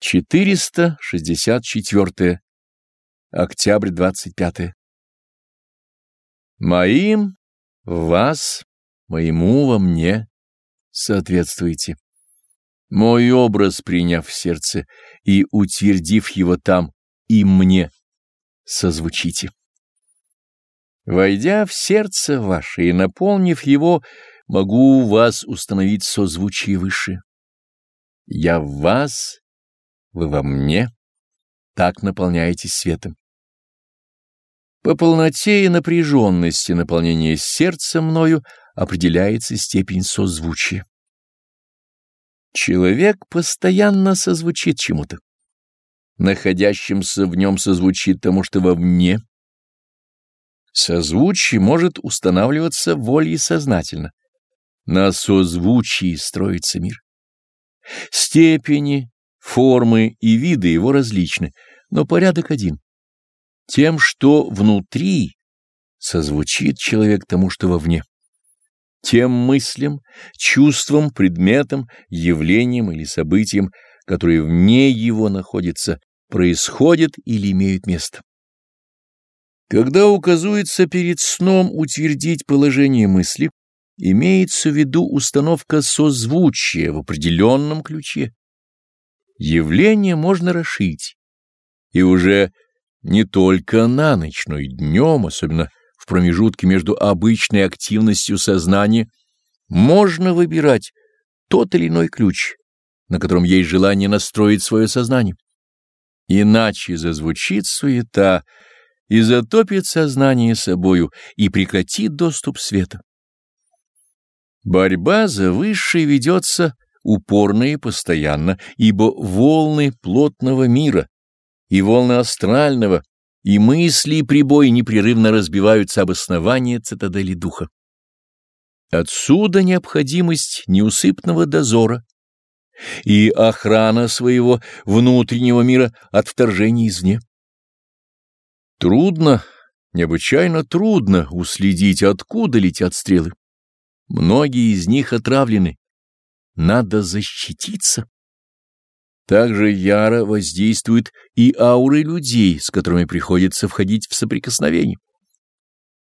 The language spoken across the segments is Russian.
464. Октябрь 25. Моим вас, моему во мне соответствуйте. Мой образ приняв в сердце и утвердив его там, и мне созвучите. Войдя в сердце ваше и наполнив его, могу у вас установить созвучие высшее. Я в вас вы во мне, так наполняетесь светом. По полноте и напряженности наполнения сердца мною определяется степень созвучия. Человек постоянно созвучит чему-то. Находящимся в нем созвучит тому, что вовне. Созвучие может устанавливаться волей сознательно. На созвучии строится мир. Степени Формы и виды его различны, но порядок один. Тем, что внутри, созвучит человек тому, что вовне. Тем мыслям, чувствам, предметам, явлениям или событиям, которые вне его находятся, происходят или имеют место. Когда указывается перед сном утвердить положение мысли, имеется в виду установка созвучия в определенном ключе явление можно расшить. И уже не только на ночь, но и днем, особенно в промежутке между обычной активностью сознания, можно выбирать тот или иной ключ, на котором есть желание настроить свое сознание. Иначе зазвучит суета и затопит сознание собою и прекратит доступ света. Борьба за высшее ведется упорно и постоянно, ибо волны плотного мира и волны астрального, и мысли и прибой непрерывно разбиваются об основание цитадели духа. Отсюда необходимость неусыпного дозора и охрана своего внутреннего мира от вторжений извне. Трудно, необычайно трудно уследить, откуда летят стрелы. Многие из них отравлены, надо защититься. Также яро воздействуют и ауры людей, с которыми приходится входить в соприкосновение.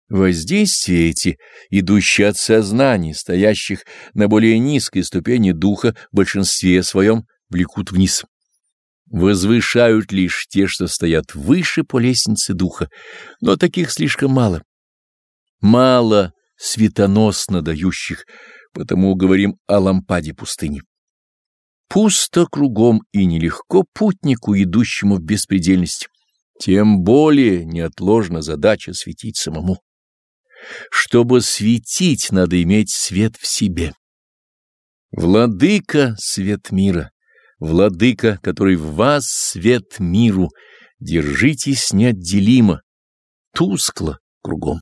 Воздействия эти, идущие от сознаний, стоящих на более низкой ступени духа, в большинстве своем влекут вниз. Возвышают лишь те, что стоят выше по лестнице духа, но таких слишком мало. Мало светоносно дающих потому говорим о лампаде пустыни. Пусто кругом и нелегко путнику, идущему в беспредельность, тем более неотложна задача светить самому. Чтобы светить, надо иметь свет в себе. Владыка — свет мира, владыка, который в вас свет миру, держитесь неотделимо, тускло кругом.